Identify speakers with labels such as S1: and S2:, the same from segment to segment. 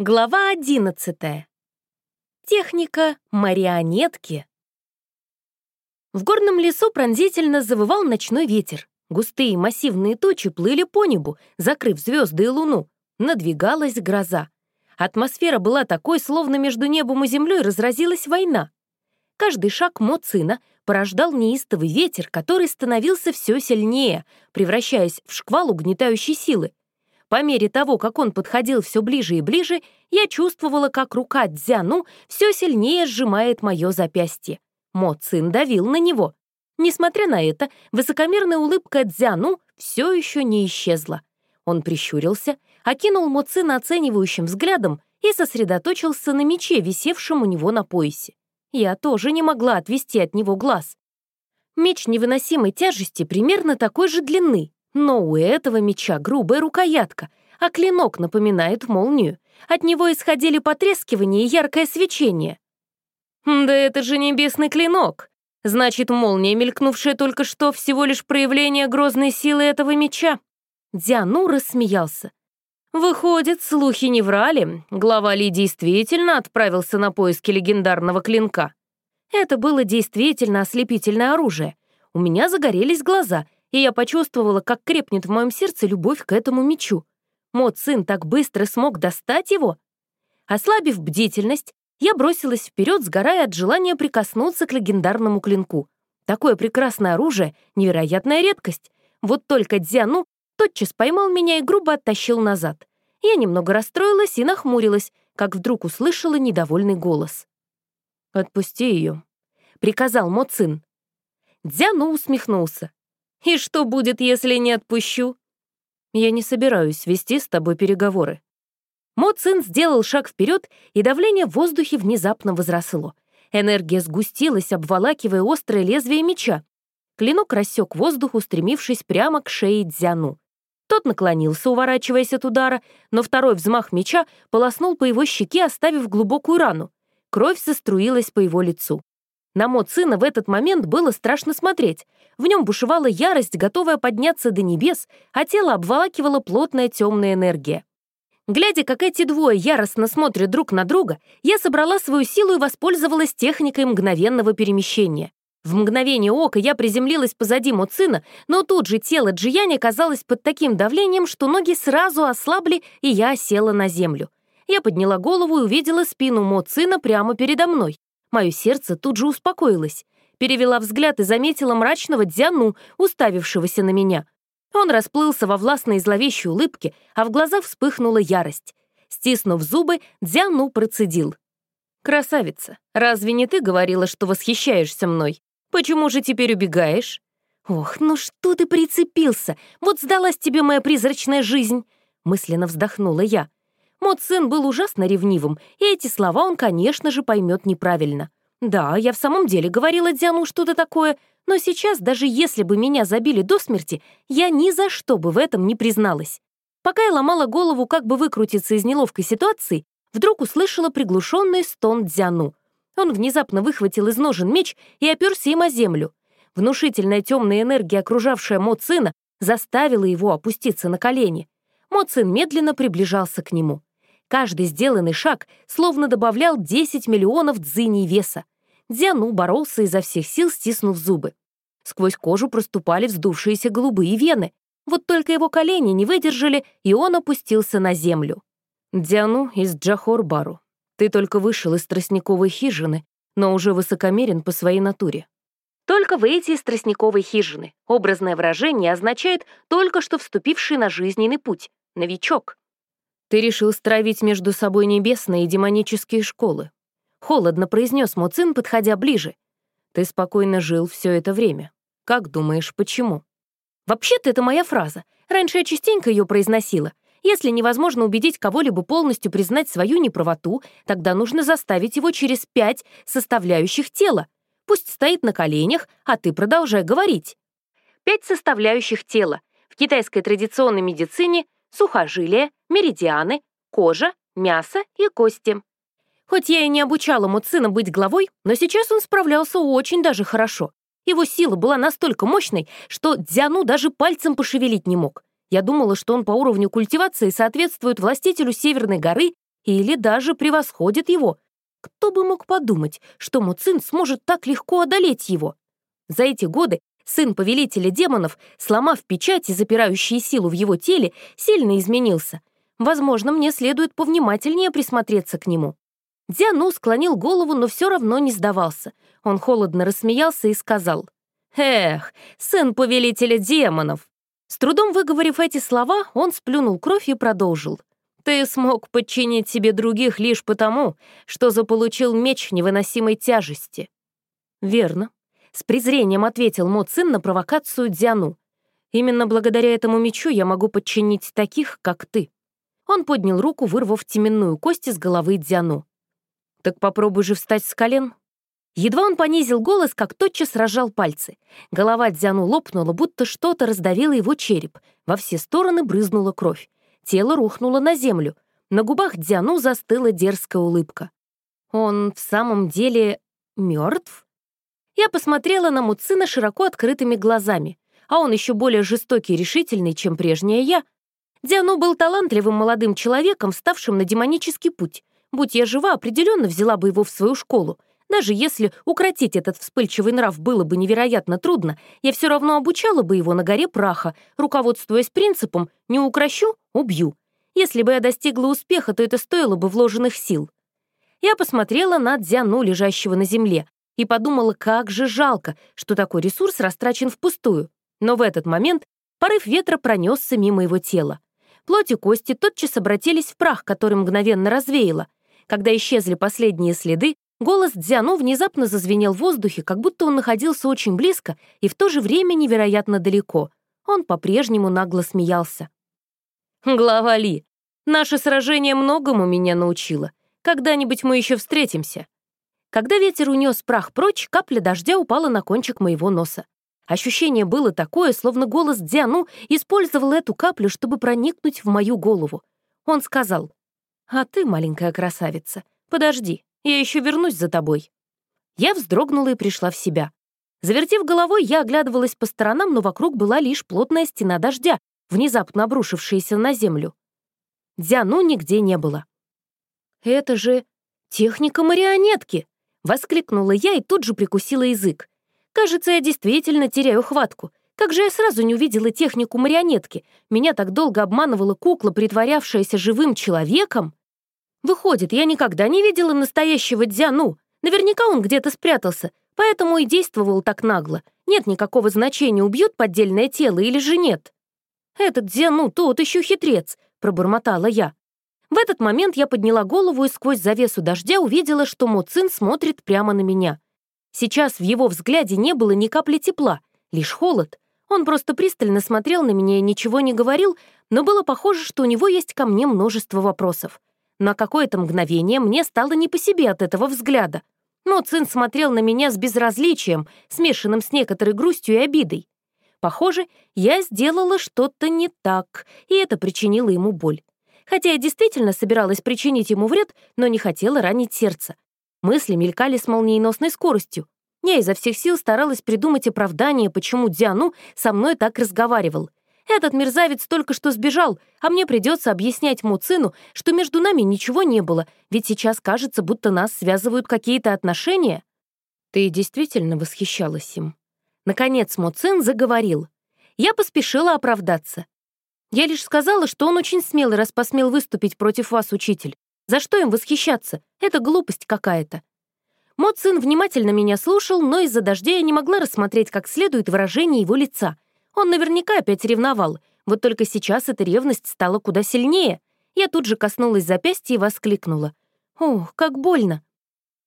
S1: Глава одиннадцатая. Техника марионетки. В горном лесу пронзительно завывал ночной ветер. Густые массивные тучи плыли по небу, закрыв звезды и луну. Надвигалась гроза. Атмосфера была такой, словно между небом и землей разразилась война. Каждый шаг Моцина порождал неистовый ветер, который становился все сильнее, превращаясь в шквал угнетающей силы. По мере того, как он подходил все ближе и ближе, я чувствовала, как рука Дзяну все сильнее сжимает мое запястье. Мо Цин давил на него. Несмотря на это, высокомерная улыбка Дзяну все еще не исчезла. Он прищурился, окинул Мо Цина оценивающим взглядом и сосредоточился на мече, висевшем у него на поясе. Я тоже не могла отвести от него глаз. Меч невыносимой тяжести примерно такой же длины, но у этого меча грубая рукоятка, а клинок напоминает молнию. От него исходили потрескивание и яркое свечение. «Да это же небесный клинок!» Значит, молния, мелькнувшая только что, всего лишь проявление грозной силы этого меча. Диану рассмеялся. Выходит, слухи не врали. Глава Ли действительно отправился на поиски легендарного клинка. Это было действительно ослепительное оружие. У меня загорелись глаза, и я почувствовала, как крепнет в моем сердце любовь к этому мечу. Мот сын так быстро смог достать его. Ослабив бдительность, я бросилась вперед, сгорая от желания прикоснуться к легендарному клинку. Такое прекрасное оружие — невероятная редкость. Вот только Дзяну тотчас поймал меня и грубо оттащил назад. Я немного расстроилась и нахмурилась, как вдруг услышала недовольный голос. «Отпусти ее», — приказал Мо Цин. Дзяну усмехнулся. И что будет, если не отпущу? Я не собираюсь вести с тобой переговоры. Мо Цин сделал шаг вперед, и давление в воздухе внезапно возросло. Энергия сгустилась, обволакивая острое лезвие меча. Клинок рассек воздух, устремившись прямо к шее Дзяну. Тот наклонился, уворачиваясь от удара, но второй взмах меча полоснул по его щеке, оставив глубокую рану. Кровь заструилась по его лицу. На мод сына в этот момент было страшно смотреть. В нем бушевала ярость, готовая подняться до небес, а тело обволакивала плотная темная энергия. Глядя, как эти двое яростно смотрят друг на друга, я собрала свою силу и воспользовалась техникой мгновенного перемещения. В мгновение ока я приземлилась позади Муцина, но тут же тело Джияни оказалось под таким давлением, что ноги сразу ослабли, и я села на землю. Я подняла голову и увидела спину Моцина прямо передо мной. Мое сердце тут же успокоилось. Перевела взгляд и заметила мрачного Дзяну, уставившегося на меня. Он расплылся во властной зловещей улыбке, а в глазах вспыхнула ярость. Стиснув зубы, Дзяну процедил. «Красавица, разве не ты говорила, что восхищаешься мной? Почему же теперь убегаешь?» «Ох, ну что ты прицепился? Вот сдалась тебе моя призрачная жизнь!» Мысленно вздохнула я. Мот сын был ужасно ревнивым, и эти слова он, конечно же, поймет неправильно. Да, я в самом деле говорила Диану что-то такое, но сейчас, даже если бы меня забили до смерти, я ни за что бы в этом не призналась. Пока я ломала голову, как бы выкрутиться из неловкой ситуации, вдруг услышала приглушенный стон Дзяну. Он внезапно выхватил из ножен меч и оперся им о землю. Внушительная темная энергия, окружавшая Мо Цина, заставила его опуститься на колени. Мо Цин медленно приближался к нему. Каждый сделанный шаг словно добавлял 10 миллионов дзыней веса. Дзяну боролся изо всех сил, стиснув зубы. Сквозь кожу проступали вздувшиеся голубые вены. Вот только его колени не выдержали, и он опустился на землю. «Дзяну из Джахор-Бару, ты только вышел из тростниковой хижины, но уже высокомерен по своей натуре. Только выйти из тростниковой хижины. Образное выражение означает только что вступивший на жизненный путь. Новичок. Ты решил стравить между собой небесные и демонические школы. Холодно произнес Муцин, подходя ближе. Ты спокойно жил все это время. Как думаешь, почему? Вообще-то это моя фраза. Раньше я частенько ее произносила. Если невозможно убедить кого-либо полностью признать свою неправоту, тогда нужно заставить его через пять составляющих тела. Пусть стоит на коленях, а ты продолжай говорить. Пять составляющих тела. В китайской традиционной медицине сухожилия, меридианы, кожа, мясо и кости. Хоть я и не обучала Муцина быть главой, но сейчас он справлялся очень даже хорошо. Его сила была настолько мощной, что Дзяну даже пальцем пошевелить не мог. Я думала, что он по уровню культивации соответствует властителю Северной горы или даже превосходит его. Кто бы мог подумать, что Муцин сможет так легко одолеть его? За эти годы сын повелителя демонов, сломав печати, запирающие силу в его теле, сильно изменился. Возможно, мне следует повнимательнее присмотреться к нему. Дзяну склонил голову, но все равно не сдавался. Он холодно рассмеялся и сказал, «Эх, сын повелителя демонов!» С трудом выговорив эти слова, он сплюнул кровь и продолжил. «Ты смог подчинить себе других лишь потому, что заполучил меч невыносимой тяжести». «Верно», — с презрением ответил Мо Цин на провокацию Дзяну. «Именно благодаря этому мечу я могу подчинить таких, как ты». Он поднял руку, вырвав теменную кость из головы Дзяну. «Так попробуй же встать с колен», Едва он понизил голос, как тотчас разжал пальцы. Голова Дзяну лопнула, будто что-то раздавило его череп. Во все стороны брызнула кровь. Тело рухнуло на землю. На губах Дзяну застыла дерзкая улыбка. Он в самом деле мертв? Я посмотрела на Муцина широко открытыми глазами, а он еще более жестокий и решительный, чем прежняя я. Дзяну был талантливым молодым человеком, ставшим на демонический путь. Будь я жива, определенно взяла бы его в свою школу — даже если укротить этот вспыльчивый нрав было бы невероятно трудно, я все равно обучала бы его на горе праха, руководствуясь принципом «не укращу — убью». Если бы я достигла успеха, то это стоило бы вложенных сил. Я посмотрела на Дзяну, лежащего на земле, и подумала, как же жалко, что такой ресурс растрачен впустую. Но в этот момент порыв ветра пронесся мимо его тела. Плоть и кости тотчас обратились в прах, который мгновенно развеяло. Когда исчезли последние следы, Голос Дзяну внезапно зазвенел в воздухе, как будто он находился очень близко и в то же время невероятно далеко. Он по-прежнему нагло смеялся. «Глава Ли, наше сражение многому меня научило. Когда-нибудь мы еще встретимся». Когда ветер унес прах прочь, капля дождя упала на кончик моего носа. Ощущение было такое, словно голос Дзяну использовал эту каплю, чтобы проникнуть в мою голову. Он сказал, «А ты, маленькая красавица, подожди, я еще вернусь за тобой». Я вздрогнула и пришла в себя. Завертев головой, я оглядывалась по сторонам, но вокруг была лишь плотная стена дождя, внезапно обрушившаяся на землю. Дзяну нигде не было. «Это же техника марионетки!» — воскликнула я и тут же прикусила язык. «Кажется, я действительно теряю хватку. Как же я сразу не увидела технику марионетки? Меня так долго обманывала кукла, притворявшаяся живым человеком!» Выходит, я никогда не видела настоящего Дзяну. Наверняка он где-то спрятался, поэтому и действовал так нагло. Нет никакого значения, убьют поддельное тело или же нет. «Этот Дзяну тот еще хитрец», — пробормотала я. В этот момент я подняла голову и сквозь завесу дождя увидела, что Моцин смотрит прямо на меня. Сейчас в его взгляде не было ни капли тепла, лишь холод. Он просто пристально смотрел на меня и ничего не говорил, но было похоже, что у него есть ко мне множество вопросов. На какое-то мгновение мне стало не по себе от этого взгляда. Но смотрел на меня с безразличием, смешанным с некоторой грустью и обидой. Похоже, я сделала что-то не так, и это причинило ему боль. Хотя я действительно собиралась причинить ему вред, но не хотела ранить сердце. Мысли мелькали с молниеносной скоростью. Я изо всех сил старалась придумать оправдание, почему Диану со мной так разговаривал — этот мерзавец только что сбежал, а мне придется объяснять Муцину, что между нами ничего не было, ведь сейчас кажется, будто нас связывают какие-то отношения. Ты действительно восхищалась им. Наконец Муцин заговорил. Я поспешила оправдаться. Я лишь сказала, что он очень смелый, раз посмел выступить против вас, учитель. За что им восхищаться? Это глупость какая-то. Моцин внимательно меня слушал, но из-за дождя я не могла рассмотреть как следует выражение его лица — он наверняка опять ревновал, вот только сейчас эта ревность стала куда сильнее. Я тут же коснулась запястья и воскликнула. «Ох, как больно!»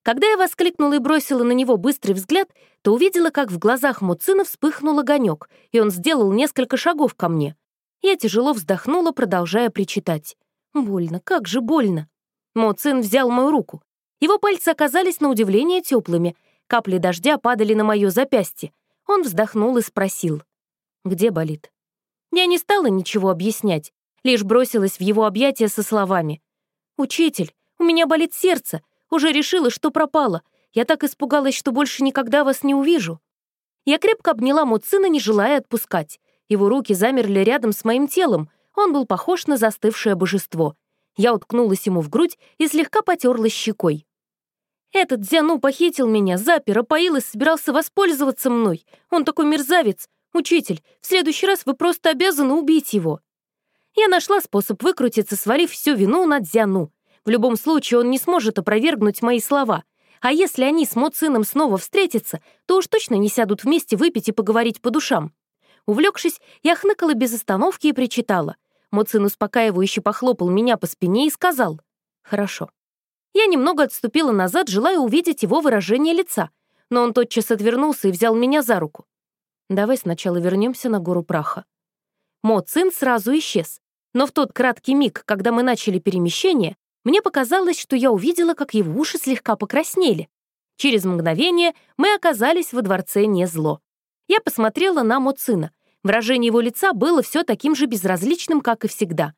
S1: Когда я воскликнула и бросила на него быстрый взгляд, то увидела, как в глазах Муцина вспыхнул огонек, и он сделал несколько шагов ко мне. Я тяжело вздохнула, продолжая причитать. «Больно, как же больно!» Муцин взял мою руку. Его пальцы оказались на удивление теплыми. Капли дождя падали на мое запястье. Он вздохнул и спросил. Где болит? Я не стала ничего объяснять, лишь бросилась в его объятия со словами. «Учитель, у меня болит сердце, уже решила, что пропала. Я так испугалась, что больше никогда вас не увижу». Я крепко обняла Муцина, не желая отпускать. Его руки замерли рядом с моим телом, он был похож на застывшее божество. Я уткнулась ему в грудь и слегка потерлась щекой. Этот Дзяну похитил меня, запер, опоил и собирался воспользоваться мной. Он такой мерзавец. Учитель, в следующий раз вы просто обязаны убить его. Я нашла способ выкрутиться, свалив всю вину на Дзяну. В любом случае он не сможет опровергнуть мои слова. А если они с Моцином снова встретятся, то уж точно не сядут вместе выпить и поговорить по душам. Увлекшись, я хныкала без остановки и причитала. Моцин успокаивающе похлопал меня по спине и сказал «Хорошо». Я немного отступила назад, желая увидеть его выражение лица, но он тотчас отвернулся и взял меня за руку. «Давай сначала вернемся на гору праха». Мо Цин сразу исчез, но в тот краткий миг, когда мы начали перемещение, мне показалось, что я увидела, как его уши слегка покраснели. Через мгновение мы оказались во дворце не зло. Я посмотрела на Моцина. Выражение его лица было все таким же безразличным, как и всегда.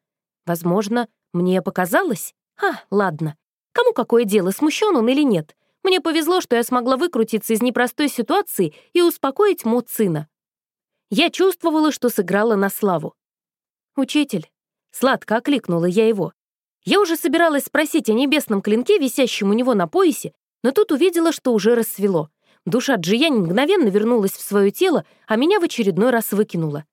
S1: Возможно, мне показалось? А, ладно. Кому какое дело, смущен он или нет? Мне повезло, что я смогла выкрутиться из непростой ситуации и успокоить Моцина. Я чувствовала, что сыграла на славу. «Учитель», — сладко окликнула я его. Я уже собиралась спросить о небесном клинке, висящем у него на поясе, но тут увидела, что уже рассвело. Душа Джиянь мгновенно вернулась в свое тело, а меня в очередной раз выкинула.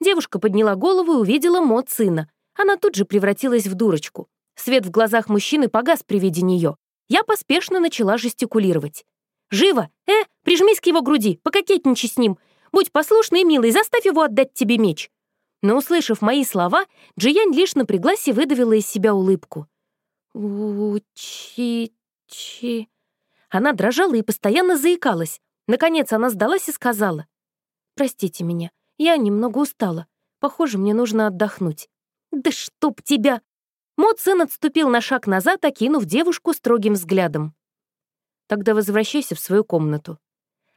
S1: Девушка подняла голову и увидела Мо сына. Она тут же превратилась в дурочку. Свет в глазах мужчины погас при виде нее. Я поспешно начала жестикулировать. «Живо! Э, прижмись к его груди, пококетничай с ним. Будь послушный и милый, заставь его отдать тебе меч». Но, услышав мои слова, Джиянь лишь напряглась и выдавила из себя улыбку. «Учи-чи...» Она дрожала и постоянно заикалась. Наконец она сдалась и сказала. «Простите меня, я немного устала. Похоже, мне нужно отдохнуть». «Да чтоб тебя!» Мод сын отступил на шаг назад, окинув девушку строгим взглядом. «Тогда возвращайся в свою комнату».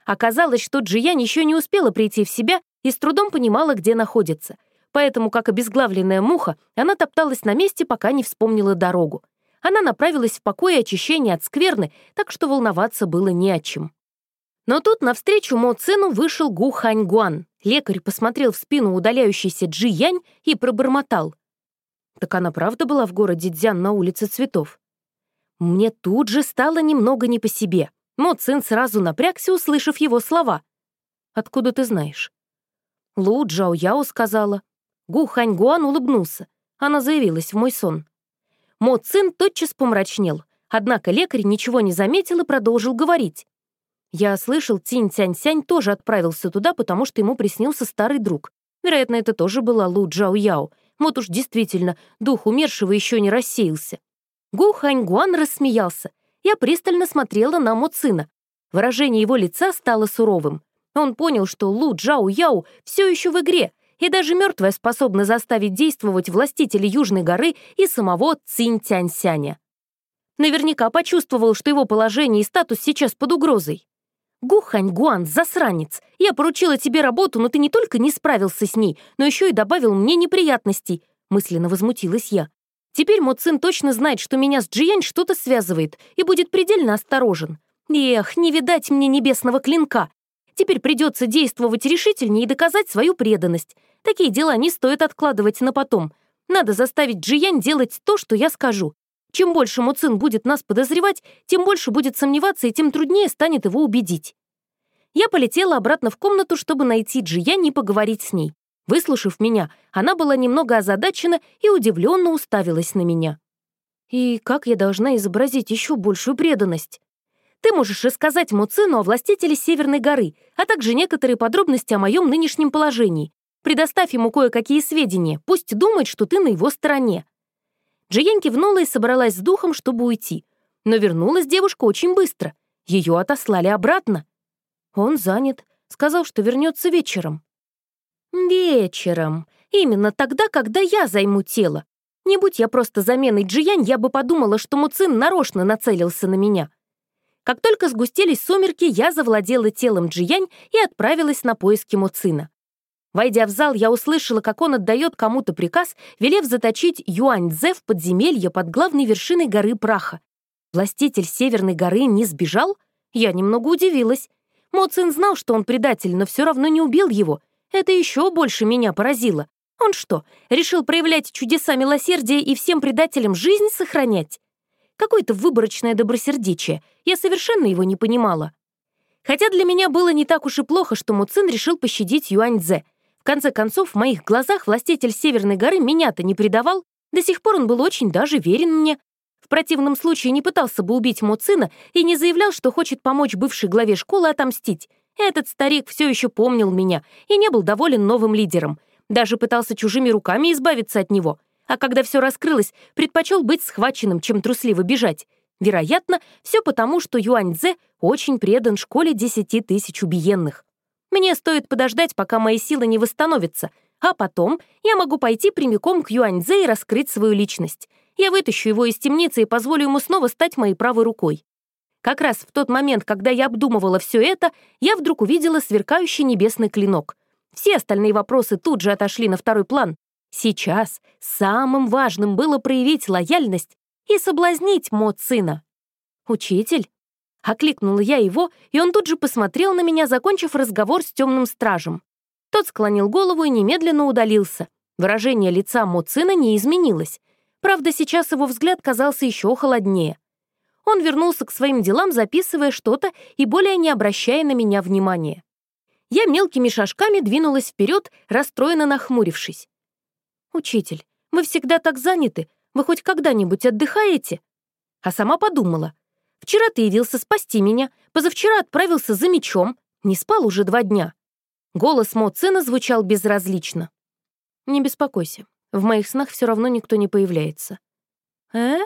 S1: Оказалось, что Джиянь еще не успела прийти в себя и с трудом понимала, где находится. Поэтому, как обезглавленная муха, она топталась на месте, пока не вспомнила дорогу. Она направилась в покой очищения от скверны, так что волноваться было не о чем. Но тут навстречу Мо Цину вышел Гу Хань Гуан. Лекарь посмотрел в спину удаляющейся Джи Янь и пробормотал. Так она правда была в городе Дзян на улице цветов? Мне тут же стало немного не по себе. Мо Цин сразу напрягся, услышав его слова. «Откуда ты знаешь?» Лу Джао Яо сказала. Гу Хань Гуан улыбнулся. Она заявилась в мой сон. Мо Цин тотчас помрачнел, однако лекарь ничего не заметил и продолжил говорить. Я слышал, Цинь Цянь Сянь тоже отправился туда, потому что ему приснился старый друг. Вероятно, это тоже была Лу Джао Яо. Вот уж действительно, дух умершего еще не рассеялся. Гу Хань Гуан рассмеялся. Я пристально смотрела на Мо Цина. Выражение его лица стало суровым. Он понял, что Лу Джао Яо все еще в игре, и даже мертвая способна заставить действовать властителя Южной горы и самого Цинь Тяньсяня. Наверняка почувствовал, что его положение и статус сейчас под угрозой. «Гухань Гуан, засранец! Я поручила тебе работу, но ты не только не справился с ней, но еще и добавил мне неприятностей», — мысленно возмутилась я. «Теперь мой сын точно знает, что меня с Джиянь что-то связывает и будет предельно осторожен. Эх, не видать мне небесного клинка. Теперь придется действовать решительнее и доказать свою преданность. Такие дела не стоит откладывать на потом. Надо заставить Джиянь делать то, что я скажу. Чем больше Муцин будет нас подозревать, тем больше будет сомневаться и тем труднее станет его убедить. Я полетела обратно в комнату, чтобы найти Джиянь и поговорить с ней. Выслушав меня, она была немного озадачена и удивленно уставилась на меня. «И как я должна изобразить еще большую преданность?» Ты можешь рассказать Муцину о властителе Северной горы, а также некоторые подробности о моем нынешнем положении. Предоставь ему кое-какие сведения, пусть думает, что ты на его стороне». Джиен кивнула и собралась с духом, чтобы уйти. Но вернулась девушка очень быстро. Ее отослали обратно. Он занят. Сказал, что вернется вечером. Вечером. Именно тогда, когда я займу тело. Не будь я просто заменой Джиянь, я бы подумала, что Муцин нарочно нацелился на меня. Как только сгустились сумерки, я завладела телом Джиянь и отправилась на поиски Муцина. Войдя в зал, я услышала, как он отдает кому-то приказ, велев заточить Юань Цзэ в подземелье под главной вершиной горы Праха. Властитель Северной горы не сбежал? Я немного удивилась. Мо Цин знал, что он предатель, но все равно не убил его. Это еще больше меня поразило. Он что, решил проявлять чудеса милосердия и всем предателям жизнь сохранять? Какое-то выборочное добросердечие. Я совершенно его не понимала. Хотя для меня было не так уж и плохо, что Муцин решил пощадить Юаньцзе. В конце концов, в моих глазах властитель Северной горы меня-то не предавал. До сих пор он был очень даже верен мне. В противном случае не пытался бы убить Муцина и не заявлял, что хочет помочь бывшей главе школы отомстить. Этот старик все еще помнил меня и не был доволен новым лидером. Даже пытался чужими руками избавиться от него. А когда все раскрылось, предпочел быть схваченным, чем трусливо бежать. Вероятно, все потому, что Юань Цзэ очень предан школе десяти тысяч убиенных. Мне стоит подождать, пока мои силы не восстановятся, а потом я могу пойти прямиком к Юань Цзэ и раскрыть свою личность. Я вытащу его из темницы и позволю ему снова стать моей правой рукой. Как раз в тот момент, когда я обдумывала все это, я вдруг увидела сверкающий небесный клинок. Все остальные вопросы тут же отошли на второй план. Сейчас самым важным было проявить лояльность и соблазнить Мот сына. «Учитель?» Окликнула я его, и он тут же посмотрел на меня, закончив разговор с темным стражем. Тот склонил голову и немедленно удалился. Выражение лица Мот сына не изменилось. Правда, сейчас его взгляд казался еще холоднее. Он вернулся к своим делам, записывая что-то и более не обращая на меня внимания. Я мелкими шажками двинулась вперед, расстроенно нахмурившись. «Учитель, вы всегда так заняты. Вы хоть когда-нибудь отдыхаете?» А сама подумала. «Вчера ты явился спасти меня, позавчера отправился за мечом, не спал уже два дня». Голос Моцина звучал безразлично. «Не беспокойся, в моих снах все равно никто не появляется». «Э?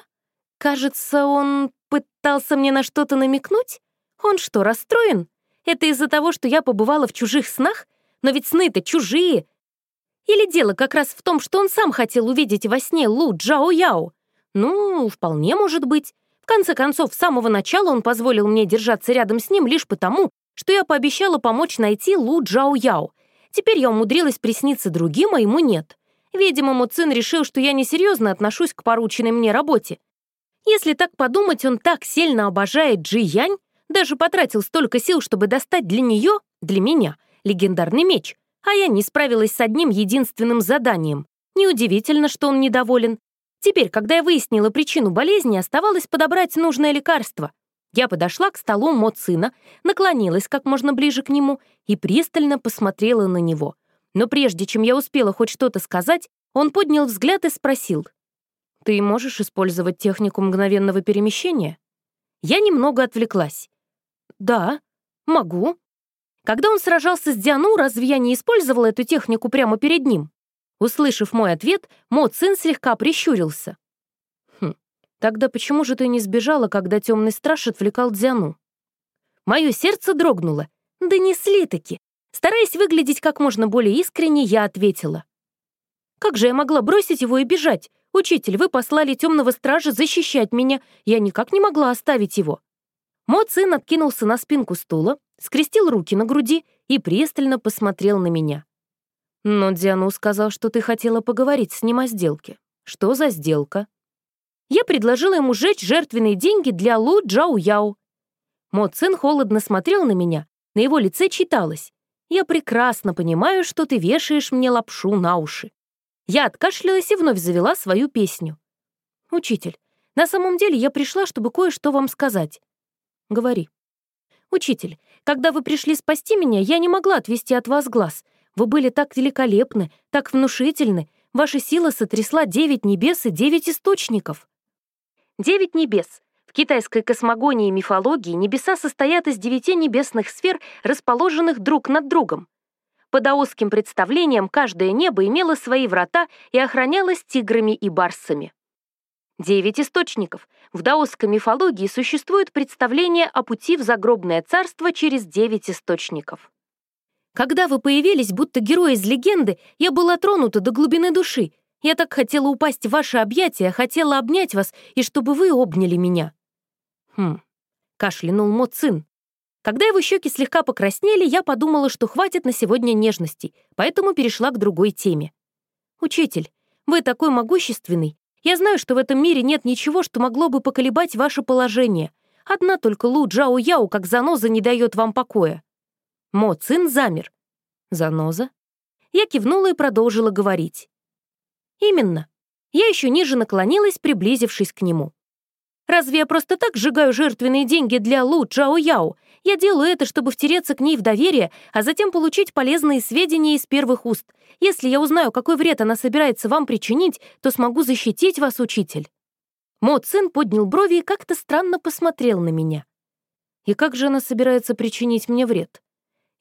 S1: Кажется, он пытался мне на что-то намекнуть? Он что, расстроен? Это из-за того, что я побывала в чужих снах? Но ведь сны-то чужие. Или дело как раз в том, что он сам хотел увидеть во сне Лу Джао Яо? Ну, вполне может быть. В конце концов, с самого начала он позволил мне держаться рядом с ним лишь потому, что я пообещала помочь найти Лу Джао Яо. Теперь я умудрилась присниться другим, а ему нет. Видимо, Муцин решил, что я несерьезно отношусь к порученной мне работе. Если так подумать, он так сильно обожает Джи Янь, даже потратил столько сил, чтобы достать для нее, для меня, легендарный меч, а я не справилась с одним единственным заданием. Неудивительно, что он недоволен. Теперь, когда я выяснила причину болезни, оставалось подобрать нужное лекарство. Я подошла к столу Мо сына, наклонилась как можно ближе к нему и пристально посмотрела на него. Но прежде чем я успела хоть что-то сказать, он поднял взгляд и спросил. «Ты можешь использовать технику мгновенного перемещения?» Я немного отвлеклась. «Да, могу». Когда он сражался с Диану, разве я не использовала эту технику прямо перед ним? Услышав мой ответ, Мо Цин слегка прищурился. «Хм, тогда почему же ты не сбежала, когда темный страж отвлекал Дзяну?» Мое сердце дрогнуло. Донесли-таки. Стараясь выглядеть как можно более искренне, я ответила. «Как же я могла бросить его и бежать? Учитель, вы послали темного стража защищать меня. Я никак не могла оставить его». Мо Цин откинулся на спинку стула, скрестил руки на груди и пристально посмотрел на меня. «Но Диану сказал, что ты хотела поговорить с ним о сделке. Что за сделка?» Я предложила ему сжечь жертвенные деньги для Лу Джао Яо. Мо Цин холодно смотрел на меня, на его лице читалось. «Я прекрасно понимаю, что ты вешаешь мне лапшу на уши». Я откашлялась и вновь завела свою песню. «Учитель, на самом деле я пришла, чтобы кое-что вам сказать. Говори. Учитель, когда вы пришли спасти меня, я не могла отвести от вас глаз. Вы были так великолепны, так внушительны. Ваша сила сотрясла девять небес и девять источников. Девять небес. В китайской космогонии и мифологии небеса состоят из девяти небесных сфер, расположенных друг над другом. По даосским представлениям, каждое небо имело свои врата и охранялось тиграми и барсами. Девять источников. В даосской мифологии существует представление о пути в загробное царство через девять источников. Когда вы появились, будто герой из легенды, я была тронута до глубины души. Я так хотела упасть в ваши объятия, хотела обнять вас, и чтобы вы обняли меня. Хм, кашлянул Моцин. Когда его щеки слегка покраснели, я подумала, что хватит на сегодня нежностей, поэтому перешла к другой теме. «Учитель, вы такой могущественный, я знаю, что в этом мире нет ничего, что могло бы поколебать ваше положение. Одна только Лу Джао Яо, как заноза, не дает вам покоя». Мо Цин замер. «Заноза?» Я кивнула и продолжила говорить. «Именно». Я еще ниже наклонилась, приблизившись к нему. «Разве я просто так сжигаю жертвенные деньги для Лу Чао Яо? Я делаю это, чтобы втереться к ней в доверие, а затем получить полезные сведения из первых уст. Если я узнаю, какой вред она собирается вам причинить, то смогу защитить вас, учитель». Мо Цин поднял брови и как-то странно посмотрел на меня. И как же она собирается причинить мне вред?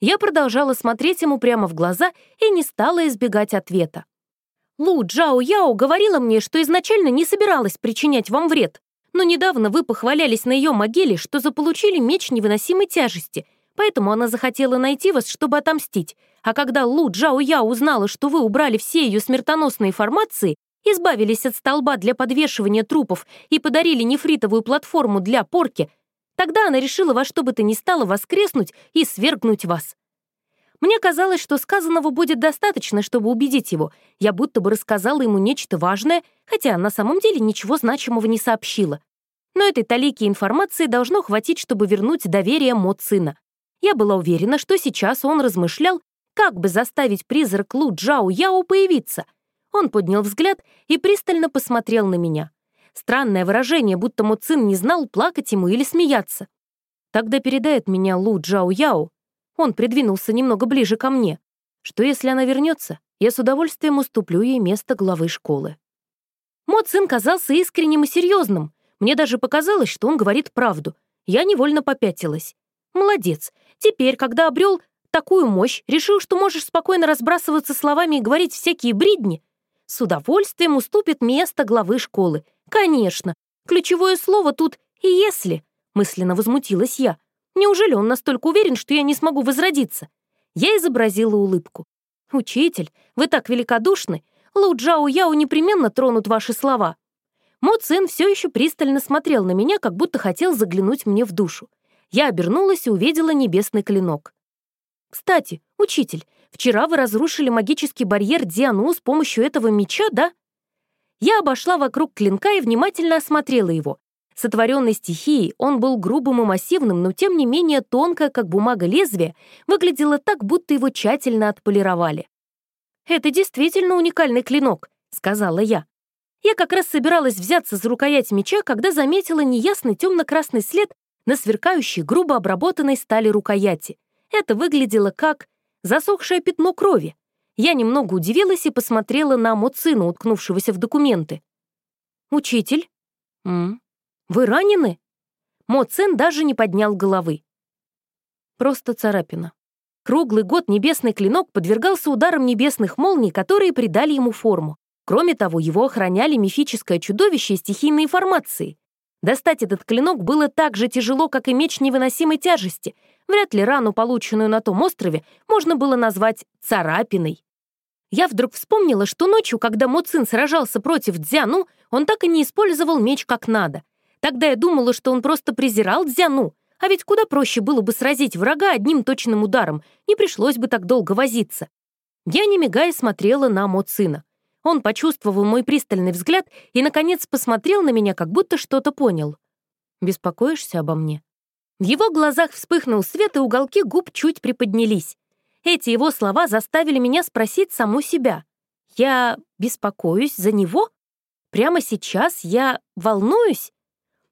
S1: Я продолжала смотреть ему прямо в глаза и не стала избегать ответа. Лу Джао Яо говорила мне, что изначально не собиралась причинять вам вред, но недавно вы похвалялись на ее могиле, что заполучили меч невыносимой тяжести, поэтому она захотела найти вас, чтобы отомстить. А когда Лу Джао Яо узнала, что вы убрали все ее смертоносные формации, избавились от столба для подвешивания трупов и подарили нефритовую платформу для порки, Тогда она решила во что бы то ни стало воскреснуть и свергнуть вас. Мне казалось, что сказанного будет достаточно, чтобы убедить его. Я будто бы рассказала ему нечто важное, хотя на самом деле ничего значимого не сообщила. Но этой талики информации должно хватить, чтобы вернуть доверие Мо сына. Я была уверена, что сейчас он размышлял, как бы заставить призрак Лу Джао Яо появиться. Он поднял взгляд и пристально посмотрел на меня. Странное выражение, будто Муцин не знал, плакать ему или смеяться. Тогда передает меня Лу Джао Яо. Он придвинулся немного ближе ко мне. Что если она вернется, я с удовольствием уступлю ей место главы школы. Мо Цин казался искренним и серьезным. Мне даже показалось, что он говорит правду. Я невольно попятилась. Молодец. Теперь, когда обрел такую мощь, решил, что можешь спокойно разбрасываться словами и говорить всякие бредни, с удовольствием уступит место главы школы. «Конечно. Ключевое слово тут «если», — мысленно возмутилась я. Неужели он настолько уверен, что я не смогу возродиться? Я изобразила улыбку. «Учитель, вы так великодушны. Лу Джао Яо непременно тронут ваши слова». Мо Цин все еще пристально смотрел на меня, как будто хотел заглянуть мне в душу. Я обернулась и увидела небесный клинок. «Кстати, учитель, вчера вы разрушили магический барьер Диану с помощью этого меча, да?» Я обошла вокруг клинка и внимательно осмотрела его. Сотворенный стихией, он был грубым и массивным, но тем не менее тонкое, как бумага лезвие, выглядело так, будто его тщательно отполировали. «Это действительно уникальный клинок», — сказала я. Я как раз собиралась взяться за рукоять меча, когда заметила неясный темно-красный след на сверкающей, грубо обработанной стали рукояти. Это выглядело как засохшее пятно крови. Я немного удивилась и посмотрела на Моцина, уткнувшегося в документы. «Учитель? М? Вы ранены?» Моцин даже не поднял головы. Просто царапина. Круглый год небесный клинок подвергался ударам небесных молний, которые придали ему форму. Кроме того, его охраняли мифическое чудовище и стихийные формации. Достать этот клинок было так же тяжело, как и меч невыносимой тяжести. Вряд ли рану, полученную на том острове, можно было назвать царапиной. Я вдруг вспомнила, что ночью, когда Моцин сражался против Дзяну, он так и не использовал меч как надо. Тогда я думала, что он просто презирал Дзяну, а ведь куда проще было бы сразить врага одним точным ударом, не пришлось бы так долго возиться. Я, не мигая, смотрела на Моцина. Он почувствовал мой пристальный взгляд и, наконец, посмотрел на меня, как будто что-то понял. «Беспокоишься обо мне?» В его глазах вспыхнул свет, и уголки губ чуть приподнялись. Эти его слова заставили меня спросить саму себя. Я беспокоюсь за него? Прямо сейчас я волнуюсь?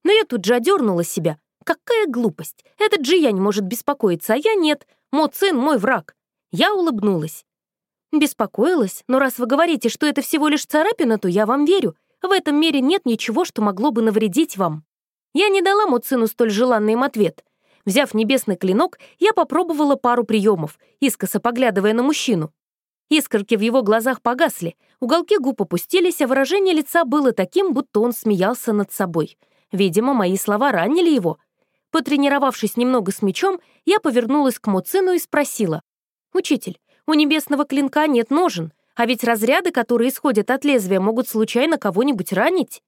S1: Но я тут же одернула себя. Какая глупость! Этот же я не может беспокоиться, а я нет. Мо Цин мой враг. Я улыбнулась. Беспокоилась, но раз вы говорите, что это всего лишь царапина, то я вам верю. В этом мире нет ничего, что могло бы навредить вам. Я не дала Моцину столь желанный им ответ. Взяв небесный клинок, я попробовала пару приемов, искоса поглядывая на мужчину. Искорки в его глазах погасли, уголки губ опустились, а выражение лица было таким, будто он смеялся над собой. Видимо, мои слова ранили его. Потренировавшись немного с мечом, я повернулась к Муцину и спросила. «Учитель, у небесного клинка нет ножен, а ведь разряды, которые исходят от лезвия, могут случайно кого-нибудь ранить?»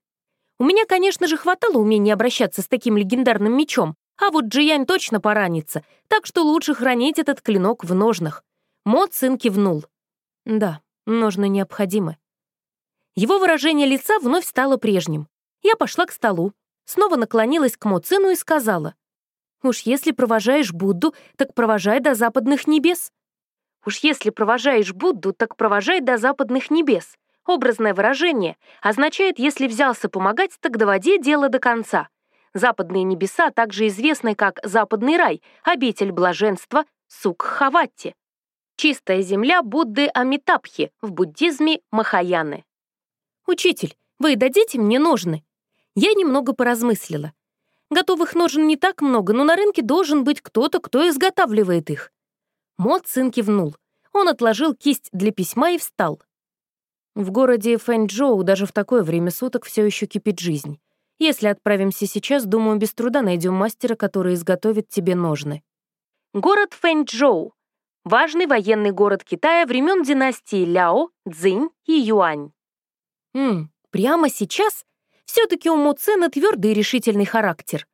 S1: У меня, конечно же, хватало умения обращаться с таким легендарным мечом, а вот Джиянь точно поранится, так что лучше хранить этот клинок в ножнах. Мо сын кивнул. Да, ножны необходимы. Его выражение лица вновь стало прежним. Я пошла к столу, снова наклонилась к Мо Цину и сказала. «Уж если провожаешь Будду, так провожай до западных небес». Уж если провожаешь Будду, так провожай до западных небес. Образное выражение означает, если взялся помогать, так доводи дело до конца. Западные небеса также известны как Западный рай, обитель блаженства Сукхаватти. Чистая земля Будды Амитабхи, в буддизме Махаяны. «Учитель, вы дадите мне ножны?» Я немного поразмыслила. Готовых ножен не так много, но на рынке должен быть кто-то, кто изготавливает их. Мот сын кивнул. Он отложил кисть для письма и встал. В городе Фэнчжоу даже в такое время суток все еще кипит жизнь. Если отправимся сейчас, думаю, без труда найдем мастера, который изготовит тебе ножны. Город Фэнчжоу. Важный военный город Китая времен династии Ляо, Цзинь и Юань. Ммм, прямо сейчас? Все-таки у Муцена твердый и решительный характер.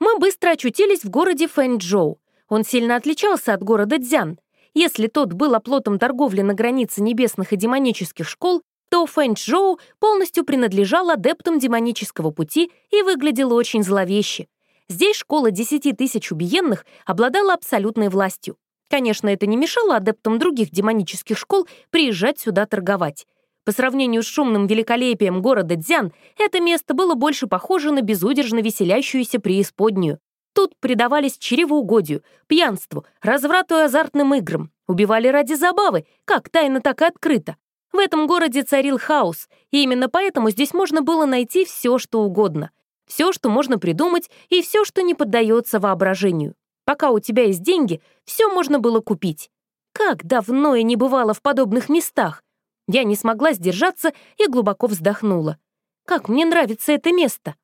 S1: Мы быстро очутились в городе Фэнчжоу. Он сильно отличался от города Дзян. Если тот был оплотом торговли на границе небесных и демонических школ, то Фэнчжоу полностью принадлежал адептам демонического пути и выглядел очень зловеще. Здесь школа десяти тысяч убиенных обладала абсолютной властью. Конечно, это не мешало адептам других демонических школ приезжать сюда торговать. По сравнению с шумным великолепием города Дзян, это место было больше похоже на безудержно веселящуюся преисподнюю. Тут предавались чревоугодию, пьянству, разврату и азартным играм. Убивали ради забавы, как тайно, так и открыто. В этом городе царил хаос, и именно поэтому здесь можно было найти все, что угодно. Все, что можно придумать, и все, что не поддается воображению. Пока у тебя есть деньги, все можно было купить. Как давно я не бывала в подобных местах. Я не смогла сдержаться и глубоко вздохнула. Как мне нравится это место.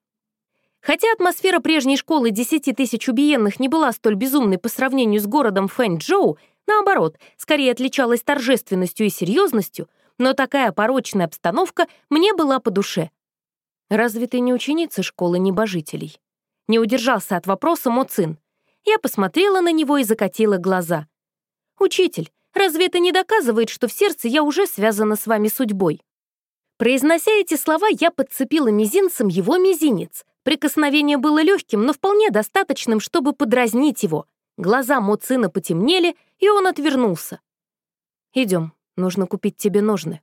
S1: Хотя атмосфера прежней школы десяти тысяч убиенных не была столь безумной по сравнению с городом Фэнчжоу, наоборот, скорее отличалась торжественностью и серьезностью, но такая порочная обстановка мне была по душе. «Разве ты не ученица школы небожителей?» Не удержался от вопроса Моцин. Я посмотрела на него и закатила глаза. «Учитель, разве это не доказывает, что в сердце я уже связана с вами судьбой?» Произнося эти слова, я подцепила мизинцем его мизинец, Прикосновение было легким, но вполне достаточным, чтобы подразнить его. Глаза Муцина потемнели, и он отвернулся. «Идем, нужно купить тебе ножны».